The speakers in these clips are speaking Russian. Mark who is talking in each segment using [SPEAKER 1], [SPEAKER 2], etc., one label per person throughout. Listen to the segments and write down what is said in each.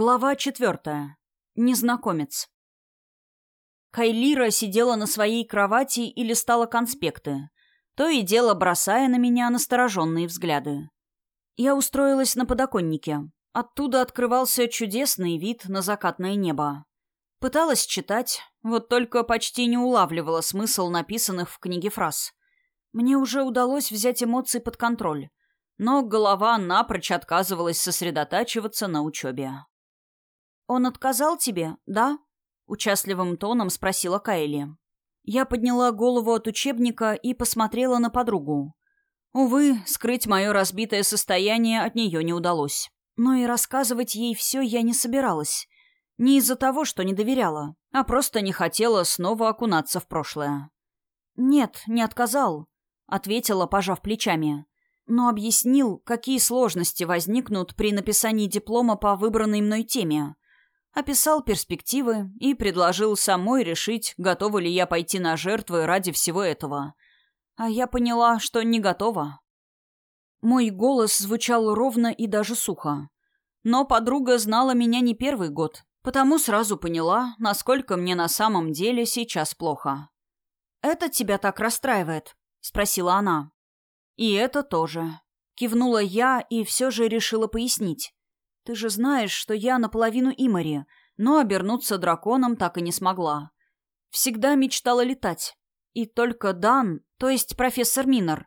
[SPEAKER 1] Глава четвертая. Незнакомец. Кайлира сидела на своей кровати и листала конспекты, то и дело бросая на меня настороженные взгляды. Я устроилась на подоконнике. Оттуда открывался чудесный вид на закатное небо. Пыталась читать, вот только почти не улавливала смысл написанных в книге фраз. Мне уже удалось взять эмоции под контроль, но голова напрочь отказывалась сосредотачиваться на учебе. «Он отказал тебе, да?» — участливым тоном спросила Кайли. Я подняла голову от учебника и посмотрела на подругу. Увы, скрыть мое разбитое состояние от нее не удалось. Но и рассказывать ей все я не собиралась. Не из-за того, что не доверяла, а просто не хотела снова окунаться в прошлое. «Нет, не отказал», — ответила, пожав плечами. Но объяснил, какие сложности возникнут при написании диплома по выбранной мной теме — описал перспективы и предложил самой решить, готова ли я пойти на жертвы ради всего этого. А я поняла, что не готова. Мой голос звучал ровно и даже сухо. Но подруга знала меня не первый год, потому сразу поняла, насколько мне на самом деле сейчас плохо. «Это тебя так расстраивает?» — спросила она. «И это тоже». Кивнула я и все же решила пояснить. Ты же знаешь, что я наполовину Имари, но обернуться драконом так и не смогла. Всегда мечтала летать. И только Дан, то есть профессор Минор,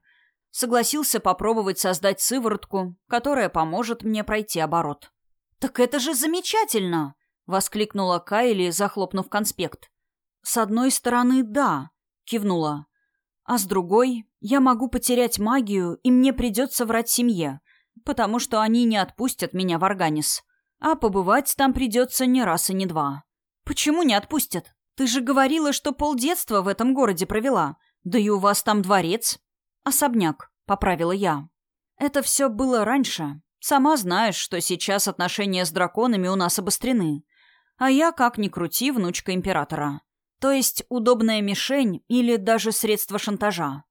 [SPEAKER 1] согласился попробовать создать сыворотку, которая поможет мне пройти оборот. «Так это же замечательно!» — воскликнула Кайли, захлопнув конспект. «С одной стороны, да», — кивнула. «А с другой, я могу потерять магию, и мне придется врать семье потому что они не отпустят меня в Органис. А побывать там придется не раз и не два. Почему не отпустят? Ты же говорила, что полдетства в этом городе провела. Да и у вас там дворец. Особняк, поправила я. Это все было раньше. Сама знаешь, что сейчас отношения с драконами у нас обострены. А я, как ни крути, внучка императора. То есть удобная мишень или даже средство шантажа.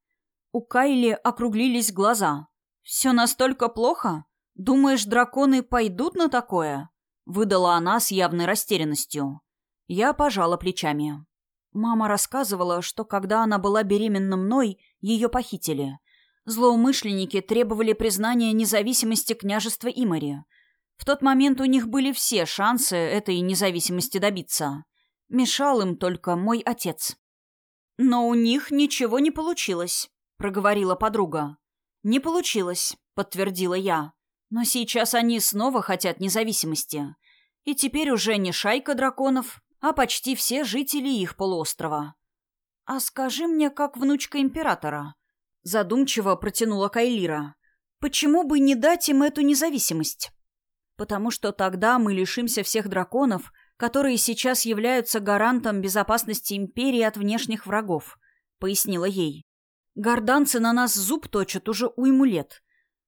[SPEAKER 1] У Кайли округлились глаза. «Все настолько плохо? Думаешь, драконы пойдут на такое?» Выдала она с явной растерянностью. Я пожала плечами. Мама рассказывала, что когда она была беременна мной, ее похитили. Злоумышленники требовали признания независимости княжества Имари. В тот момент у них были все шансы этой независимости добиться. Мешал им только мой отец. «Но у них ничего не получилось», — проговорила подруга. «Не получилось», — подтвердила я. «Но сейчас они снова хотят независимости. И теперь уже не шайка драконов, а почти все жители их полуострова». «А скажи мне, как внучка императора?» Задумчиво протянула Кайлира. «Почему бы не дать им эту независимость?» «Потому что тогда мы лишимся всех драконов, которые сейчас являются гарантом безопасности империи от внешних врагов», — пояснила ей. Горданцы на нас зуб точат уже уйму лет.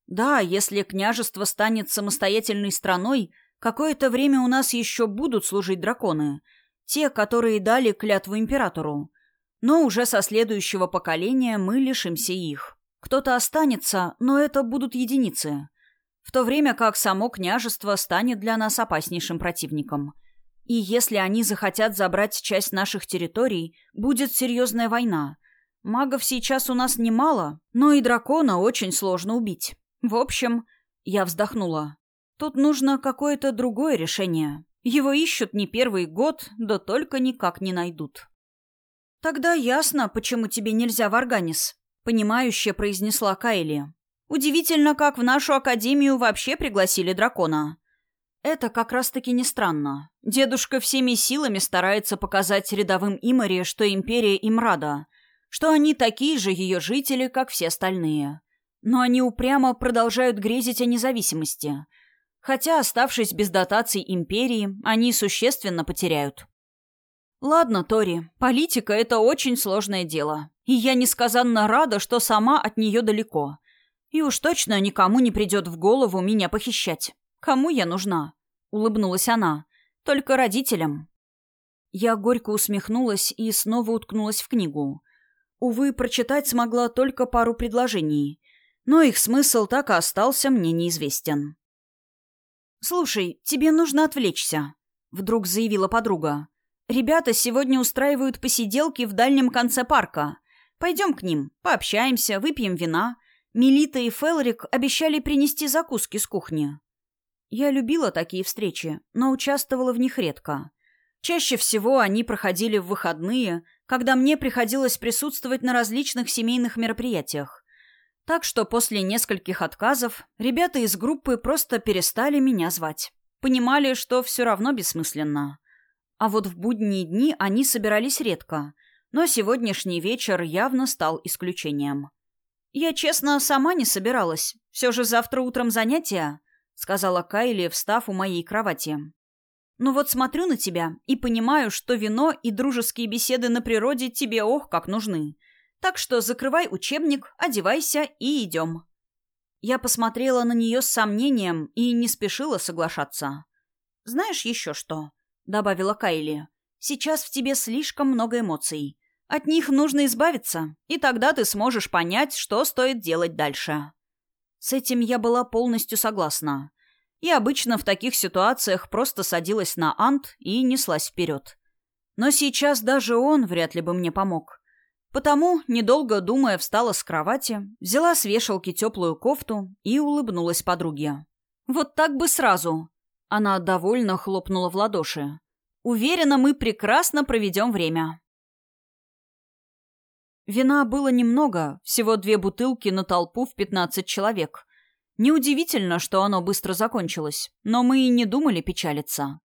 [SPEAKER 1] Да, если княжество станет самостоятельной страной, какое-то время у нас еще будут служить драконы. Те, которые дали клятву императору. Но уже со следующего поколения мы лишимся их. Кто-то останется, но это будут единицы. В то время как само княжество станет для нас опаснейшим противником. И если они захотят забрать часть наших территорий, будет серьезная война – Магов сейчас у нас немало, но и дракона очень сложно убить. В общем, я вздохнула. Тут нужно какое-то другое решение. Его ищут не первый год, да только никак не найдут. Тогда ясно, почему тебе нельзя в Органис, понимающе произнесла Кайли. Удивительно, как в нашу академию вообще пригласили дракона. Это как раз-таки не странно. Дедушка всеми силами старается показать рядовым Имаре, что империя им рада, что они такие же ее жители, как все остальные. Но они упрямо продолжают грезить о независимости. Хотя, оставшись без дотаций империи, они существенно потеряют. Ладно, Тори, политика — это очень сложное дело. И я несказанно рада, что сама от нее далеко. И уж точно никому не придет в голову меня похищать. Кому я нужна? Улыбнулась она. Только родителям. Я горько усмехнулась и снова уткнулась в книгу. Увы, прочитать смогла только пару предложений, но их смысл так и остался мне неизвестен. «Слушай, тебе нужно отвлечься», — вдруг заявила подруга. «Ребята сегодня устраивают посиделки в дальнем конце парка. Пойдем к ним, пообщаемся, выпьем вина. Мелита и Фелрик обещали принести закуски с кухни». Я любила такие встречи, но участвовала в них редко. Чаще всего они проходили в выходные, когда мне приходилось присутствовать на различных семейных мероприятиях. Так что после нескольких отказов ребята из группы просто перестали меня звать. Понимали, что все равно бессмысленно. А вот в будние дни они собирались редко, но сегодняшний вечер явно стал исключением. Я, честно, сама не собиралась. Все же завтра утром занятия. — сказала Кайли, встав у моей кровати. «Ну вот смотрю на тебя и понимаю, что вино и дружеские беседы на природе тебе ох как нужны. Так что закрывай учебник, одевайся и идем». Я посмотрела на нее с сомнением и не спешила соглашаться. «Знаешь еще что?» — добавила Кайли. «Сейчас в тебе слишком много эмоций. От них нужно избавиться, и тогда ты сможешь понять, что стоит делать дальше». С этим я была полностью согласна. И обычно в таких ситуациях просто садилась на ант и неслась вперед. Но сейчас даже он вряд ли бы мне помог. Потому, недолго думая, встала с кровати, взяла с вешалки теплую кофту и улыбнулась подруге. «Вот так бы сразу!» Она довольно хлопнула в ладоши. «Уверена, мы прекрасно проведем время». Вина было немного, всего две бутылки на толпу в 15 человек. Неудивительно, что оно быстро закончилось, но мы и не думали печалиться.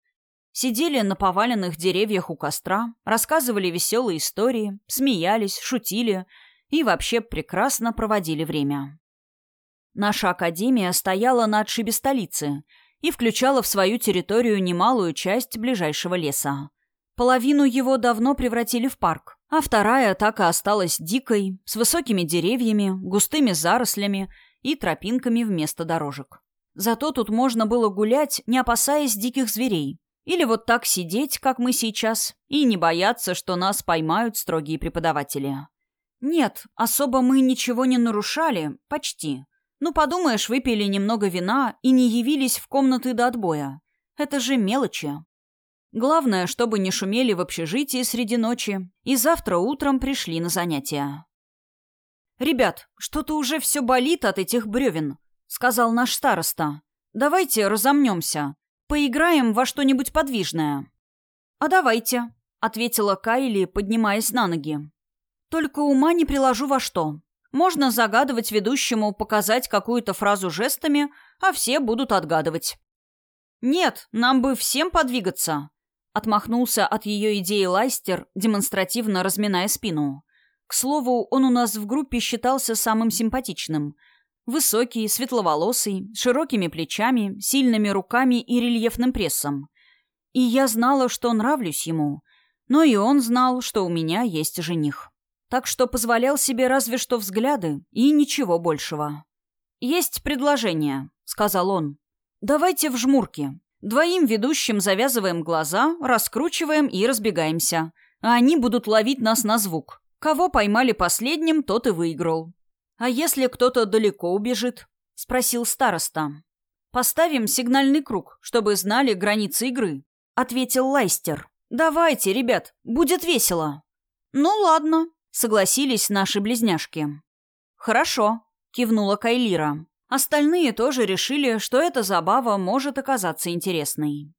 [SPEAKER 1] Сидели на поваленных деревьях у костра, рассказывали веселые истории, смеялись, шутили и вообще прекрасно проводили время. Наша академия стояла на отшибе столицы и включала в свою территорию немалую часть ближайшего леса. Половину его давно превратили в парк, а вторая так и осталась дикой, с высокими деревьями, густыми зарослями и тропинками вместо дорожек. Зато тут можно было гулять, не опасаясь диких зверей. Или вот так сидеть, как мы сейчас, и не бояться, что нас поймают строгие преподаватели. Нет, особо мы ничего не нарушали, почти. Ну, подумаешь, выпили немного вина и не явились в комнаты до отбоя. Это же мелочи. Главное, чтобы не шумели в общежитии среди ночи, и завтра утром пришли на занятия. «Ребят, что-то уже все болит от этих бревен», — сказал наш староста. «Давайте разомнемся. Поиграем во что-нибудь подвижное». «А давайте», — ответила Кайли, поднимаясь на ноги. «Только ума не приложу во что. Можно загадывать ведущему, показать какую-то фразу жестами, а все будут отгадывать». «Нет, нам бы всем подвигаться», Отмахнулся от ее идеи Лайстер, демонстративно разминая спину. К слову, он у нас в группе считался самым симпатичным. Высокий, светловолосый, широкими плечами, сильными руками и рельефным прессом. И я знала, что нравлюсь ему. Но и он знал, что у меня есть жених. Так что позволял себе разве что взгляды и ничего большего. «Есть предложение», — сказал он. «Давайте в жмурки. Двоим ведущим завязываем глаза, раскручиваем и разбегаемся. А они будут ловить нас на звук. Кого поймали последним, тот и выиграл. «А если кто-то далеко убежит?» — спросил староста. «Поставим сигнальный круг, чтобы знали границы игры», — ответил Лайстер. «Давайте, ребят, будет весело». «Ну ладно», — согласились наши близняшки. «Хорошо», — кивнула Кайлира. Остальные тоже решили, что эта забава может оказаться интересной.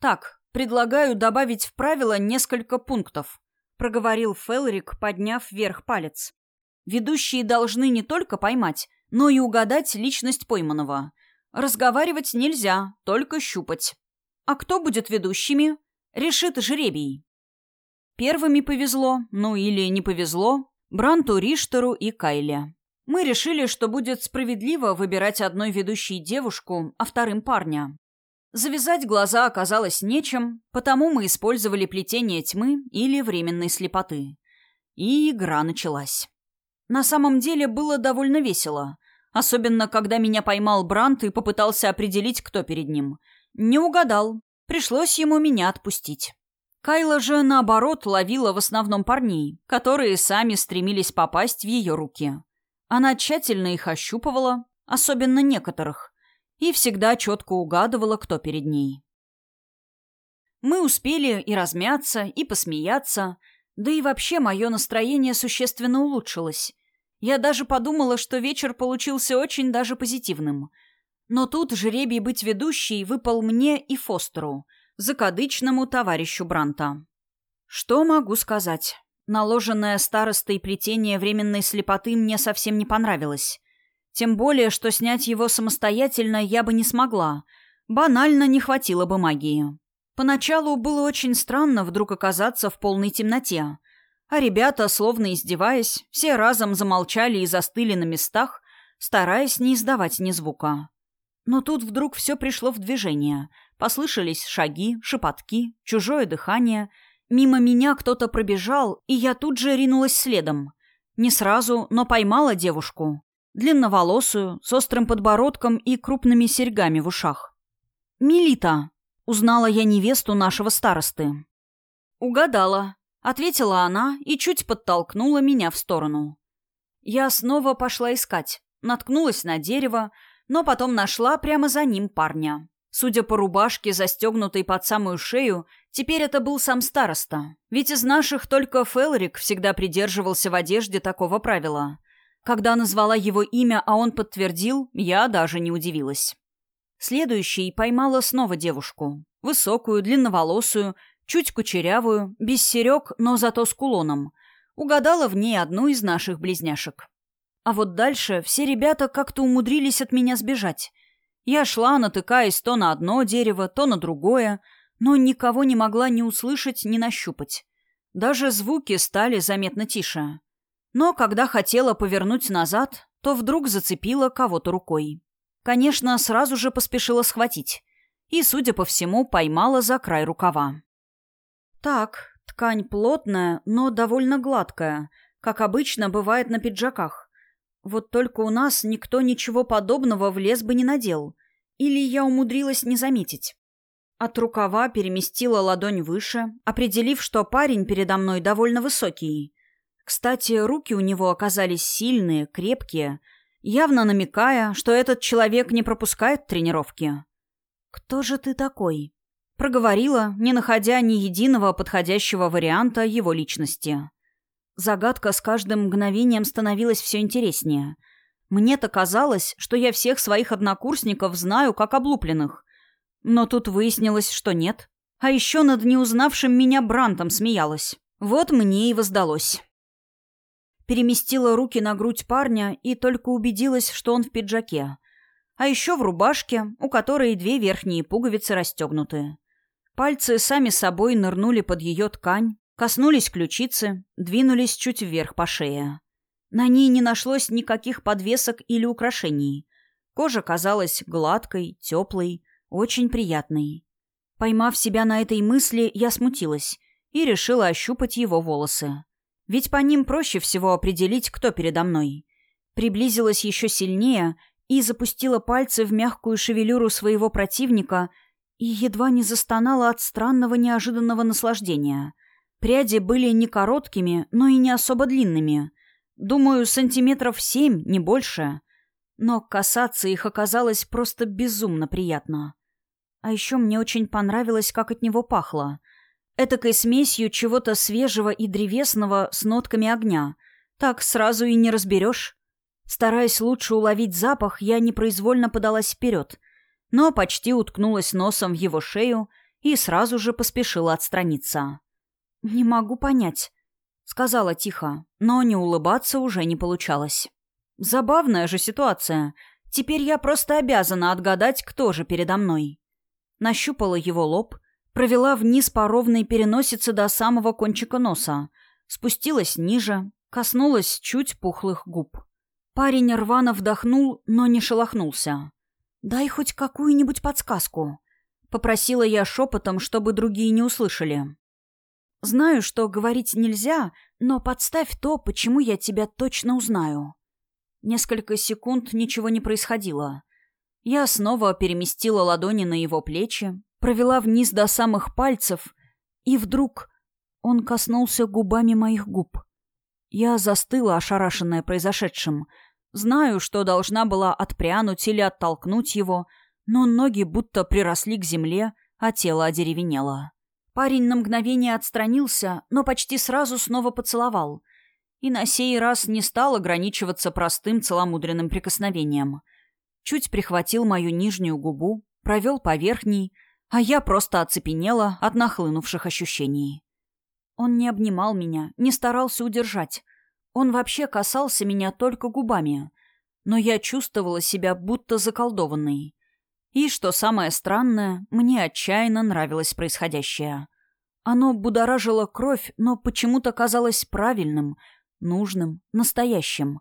[SPEAKER 1] «Так, предлагаю добавить в правила несколько пунктов», — проговорил Фелрик, подняв вверх палец. «Ведущие должны не только поймать, но и угадать личность пойманного. Разговаривать нельзя, только щупать. А кто будет ведущими? Решит жребий». Первыми повезло, ну или не повезло, Бранту Риштеру и Кайле. Мы решили, что будет справедливо выбирать одной ведущей девушку, а вторым парня. Завязать глаза оказалось нечем, потому мы использовали плетение тьмы или временной слепоты. И игра началась. На самом деле было довольно весело. Особенно, когда меня поймал Брант и попытался определить, кто перед ним. Не угадал. Пришлось ему меня отпустить. Кайла же, наоборот, ловила в основном парней, которые сами стремились попасть в ее руки. Она тщательно их ощупывала, особенно некоторых, и всегда четко угадывала, кто перед ней. Мы успели и размяться, и посмеяться, да и вообще мое настроение существенно улучшилось. Я даже подумала, что вечер получился очень даже позитивным. Но тут жребий быть ведущей выпал мне и Фостеру, закадычному товарищу Бранта. Что могу сказать? Наложенное старостой плетение временной слепоты мне совсем не понравилось. Тем более, что снять его самостоятельно я бы не смогла. Банально не хватило бы магии. Поначалу было очень странно вдруг оказаться в полной темноте. А ребята, словно издеваясь, все разом замолчали и застыли на местах, стараясь не издавать ни звука. Но тут вдруг все пришло в движение. Послышались шаги, шепотки, чужое дыхание. Мимо меня кто-то пробежал, и я тут же ринулась следом. Не сразу, но поймала девушку. Длинноволосую, с острым подбородком и крупными серьгами в ушах. «Милита!» — узнала я невесту нашего старосты. «Угадала», — ответила она и чуть подтолкнула меня в сторону. Я снова пошла искать, наткнулась на дерево, но потом нашла прямо за ним парня. Судя по рубашке, застегнутой под самую шею, теперь это был сам староста. Ведь из наших только Фелрик всегда придерживался в одежде такого правила. Когда назвала его имя, а он подтвердил, я даже не удивилась. Следующей поймала снова девушку. Высокую, длинноволосую, чуть кучерявую, без серег, но зато с кулоном. Угадала в ней одну из наших близняшек. А вот дальше все ребята как-то умудрились от меня сбежать. Я шла, натыкаясь то на одно дерево, то на другое, но никого не могла ни услышать, ни нащупать. Даже звуки стали заметно тише. Но когда хотела повернуть назад, то вдруг зацепила кого-то рукой. Конечно, сразу же поспешила схватить. И, судя по всему, поймала за край рукава. Так, ткань плотная, но довольно гладкая, как обычно бывает на пиджаках. Вот только у нас никто ничего подобного в лес бы не надел. Или я умудрилась не заметить. От рукава переместила ладонь выше, определив, что парень передо мной довольно высокий. Кстати, руки у него оказались сильные, крепкие, явно намекая, что этот человек не пропускает тренировки. «Кто же ты такой?» — проговорила, не находя ни единого подходящего варианта его личности. Загадка с каждым мгновением становилась все интереснее. Мне-то казалось, что я всех своих однокурсников знаю как облупленных. Но тут выяснилось, что нет. А еще над неузнавшим меня Брантом смеялась. Вот мне и воздалось переместила руки на грудь парня и только убедилась, что он в пиджаке. А еще в рубашке, у которой две верхние пуговицы расстегнуты. Пальцы сами собой нырнули под ее ткань, коснулись ключицы, двинулись чуть вверх по шее. На ней не нашлось никаких подвесок или украшений. Кожа казалась гладкой, теплой, очень приятной. Поймав себя на этой мысли, я смутилась и решила ощупать его волосы. Ведь по ним проще всего определить, кто передо мной. Приблизилась еще сильнее и запустила пальцы в мягкую шевелюру своего противника и едва не застонала от странного неожиданного наслаждения. Пряди были не короткими, но и не особо длинными. Думаю, сантиметров семь, не больше. Но касаться их оказалось просто безумно приятно. А еще мне очень понравилось, как от него пахло — Этакой смесью чего-то свежего и древесного с нотками огня. Так сразу и не разберешь. Стараясь лучше уловить запах, я непроизвольно подалась вперед, но почти уткнулась носом в его шею и сразу же поспешила отстраниться. «Не могу понять», — сказала тихо, но не улыбаться уже не получалось. «Забавная же ситуация. Теперь я просто обязана отгадать, кто же передо мной». Нащупала его лоб — Провела вниз по ровной переносице до самого кончика носа. Спустилась ниже, коснулась чуть пухлых губ. Парень рвано вдохнул, но не шелохнулся. «Дай хоть какую-нибудь подсказку», — попросила я шепотом, чтобы другие не услышали. «Знаю, что говорить нельзя, но подставь то, почему я тебя точно узнаю». Несколько секунд ничего не происходило. Я снова переместила ладони на его плечи, провела вниз до самых пальцев, и вдруг он коснулся губами моих губ. Я застыла, ошарашенная произошедшим. Знаю, что должна была отпрянуть или оттолкнуть его, но ноги будто приросли к земле, а тело одеревенело. Парень на мгновение отстранился, но почти сразу снова поцеловал. И на сей раз не стал ограничиваться простым целомудренным прикосновением. Чуть прихватил мою нижнюю губу, провел по верхней, а я просто оцепенела от нахлынувших ощущений. Он не обнимал меня, не старался удержать. Он вообще касался меня только губами. Но я чувствовала себя будто заколдованной. И, что самое странное, мне отчаянно нравилось происходящее. Оно будоражило кровь, но почему-то казалось правильным, нужным, настоящим.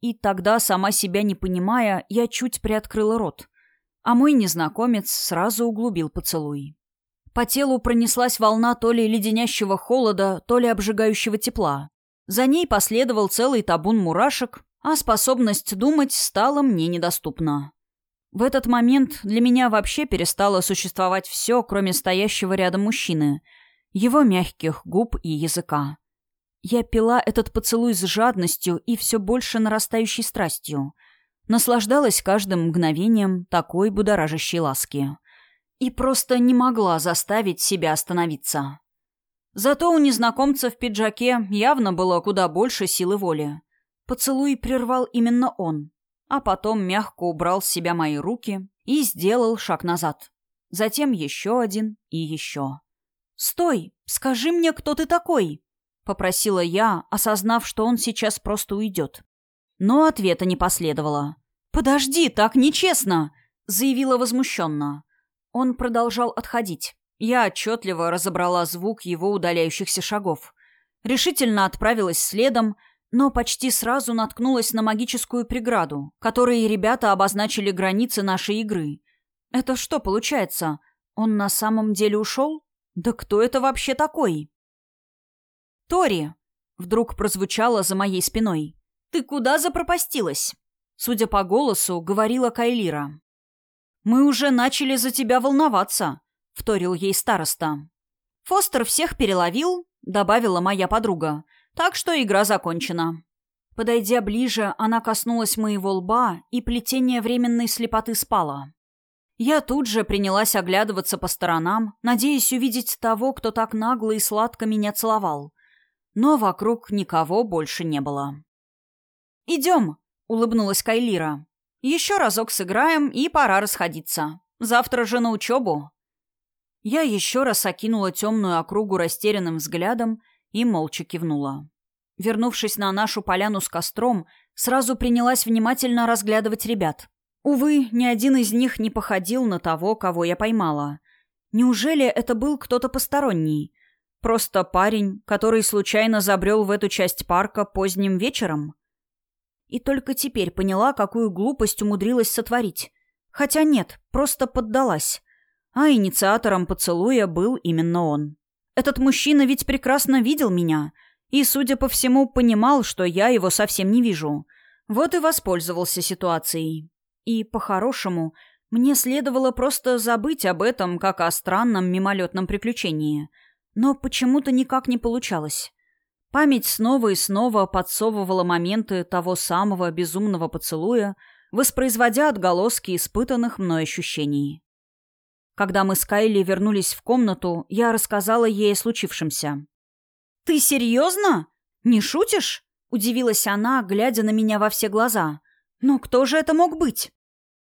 [SPEAKER 1] И тогда, сама себя не понимая, я чуть приоткрыла рот. А мой незнакомец сразу углубил поцелуй. По телу пронеслась волна то ли леденящего холода, то ли обжигающего тепла. За ней последовал целый табун мурашек, а способность думать стала мне недоступна. В этот момент для меня вообще перестало существовать все, кроме стоящего рядом мужчины, его мягких губ и языка. Я пила этот поцелуй с жадностью и все больше нарастающей страстью. Наслаждалась каждым мгновением такой будоражащей ласки и просто не могла заставить себя остановиться. Зато у незнакомца в пиджаке явно было куда больше силы воли. Поцелуй прервал именно он, а потом мягко убрал с себя мои руки и сделал шаг назад. Затем еще один и еще. «Стой! Скажи мне, кто ты такой?» — попросила я, осознав, что он сейчас просто уйдет. Но ответа не последовало. «Подожди, так нечестно!» — заявила возмущенно. Он продолжал отходить. Я отчетливо разобрала звук его удаляющихся шагов. Решительно отправилась следом, но почти сразу наткнулась на магическую преграду, которой ребята обозначили границы нашей игры. Это что получается? Он на самом деле ушел? Да кто это вообще такой? «Тори!» — вдруг прозвучало за моей спиной. «Ты куда запропастилась?» Судя по голосу, говорила Кайлира. «Мы уже начали за тебя волноваться», — вторил ей староста. «Фостер всех переловил», — добавила моя подруга, «так что игра закончена». Подойдя ближе, она коснулась моего лба, и плетение временной слепоты спало. Я тут же принялась оглядываться по сторонам, надеясь увидеть того, кто так нагло и сладко меня целовал. Но вокруг никого больше не было. «Идем», — улыбнулась Кайлира. Еще разок сыграем, и пора расходиться. Завтра же на учебу. Я еще раз окинула темную округу растерянным взглядом и молча кивнула. Вернувшись на нашу поляну с костром, сразу принялась внимательно разглядывать ребят. Увы, ни один из них не походил на того, кого я поймала. Неужели это был кто-то посторонний? Просто парень, который случайно забрел в эту часть парка поздним вечером? И только теперь поняла, какую глупость умудрилась сотворить. Хотя нет, просто поддалась. А инициатором поцелуя был именно он. Этот мужчина ведь прекрасно видел меня и, судя по всему, понимал, что я его совсем не вижу. Вот и воспользовался ситуацией. И, по-хорошему, мне следовало просто забыть об этом, как о странном мимолетном приключении. Но почему-то никак не получалось. Память снова и снова подсовывала моменты того самого безумного поцелуя, воспроизводя отголоски испытанных мной ощущений. Когда мы с Кайли вернулись в комнату, я рассказала ей о случившемся. «Ты серьезно? Не шутишь?» — удивилась она, глядя на меня во все глаза. «Но кто же это мог быть?»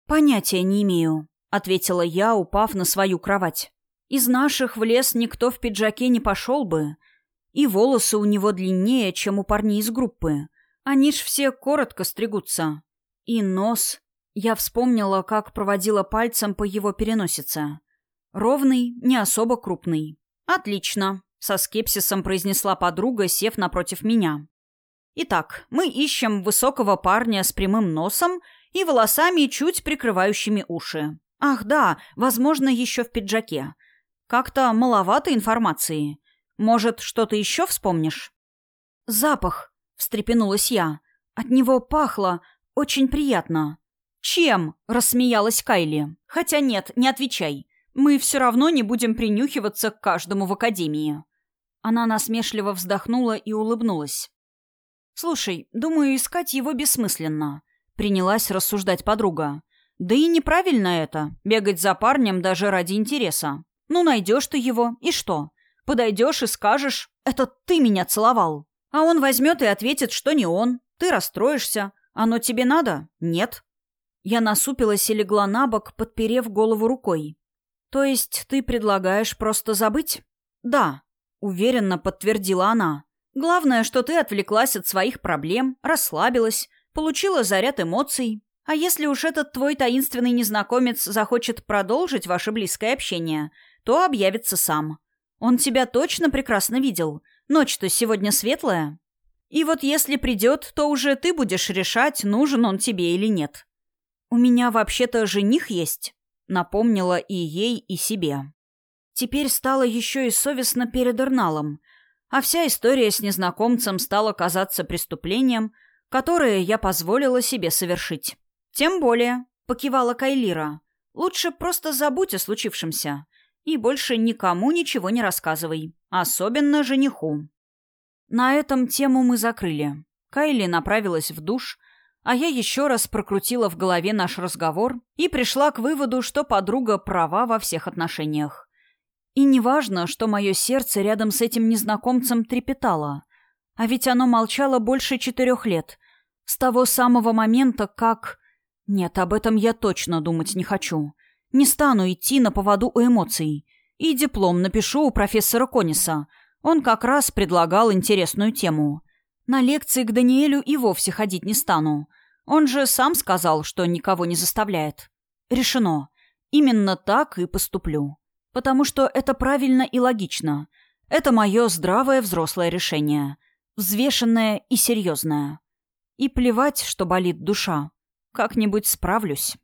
[SPEAKER 1] «Понятия не имею», — ответила я, упав на свою кровать. «Из наших в лес никто в пиджаке не пошел бы, и волосы у него длиннее, чем у парней из группы. Они ж все коротко стригутся. И нос. Я вспомнила, как проводила пальцем по его переносице. Ровный, не особо крупный. «Отлично», — со скепсисом произнесла подруга, сев напротив меня. «Итак, мы ищем высокого парня с прямым носом и волосами, чуть прикрывающими уши. Ах да, возможно, еще в пиджаке. Как-то маловато информации. Может, что-то еще вспомнишь?» «Запах», — встрепенулась я. «От него пахло. Очень приятно». «Чем?» — рассмеялась Кайли. «Хотя нет, не отвечай. Мы все равно не будем принюхиваться к каждому в академии». Она насмешливо вздохнула и улыбнулась. «Слушай, думаю, искать его бессмысленно», — принялась рассуждать подруга. Да и неправильно это — бегать за парнем даже ради интереса. Ну, найдешь ты его, и что? Подойдешь и скажешь «это ты меня целовал». А он возьмет и ответит, что не он. Ты расстроишься. Оно тебе надо? Нет. Я насупилась и легла на бок, подперев голову рукой. То есть ты предлагаешь просто забыть? Да, уверенно подтвердила она. Главное, что ты отвлеклась от своих проблем, расслабилась, получила заряд эмоций. А если уж этот твой таинственный незнакомец захочет продолжить ваше близкое общение, то объявится сам. Он тебя точно прекрасно видел. Ночь-то сегодня светлая. И вот если придет, то уже ты будешь решать, нужен он тебе или нет. У меня вообще-то жених есть, напомнила и ей, и себе. Теперь стало еще и совестно перед Эрналом, а вся история с незнакомцем стала казаться преступлением, которое я позволила себе совершить. Тем более, покивала Кайлира, лучше просто забудь о случившемся и больше никому ничего не рассказывай, особенно жениху. На этом тему мы закрыли. Кайли направилась в душ, а я еще раз прокрутила в голове наш разговор и пришла к выводу, что подруга права во всех отношениях. И неважно, что мое сердце рядом с этим незнакомцем трепетало, а ведь оно молчало больше четырех лет, с того самого момента, как... Нет, об этом я точно думать не хочу. Не стану идти на поводу у эмоций. И диплом напишу у профессора Кониса — он как раз предлагал интересную тему. На лекции к Даниэлю и вовсе ходить не стану. Он же сам сказал, что никого не заставляет. Решено. Именно так и поступлю. Потому что это правильно и логично. Это мое здравое взрослое решение. Взвешенное и серьезное. И плевать, что болит душа. Как-нибудь справлюсь.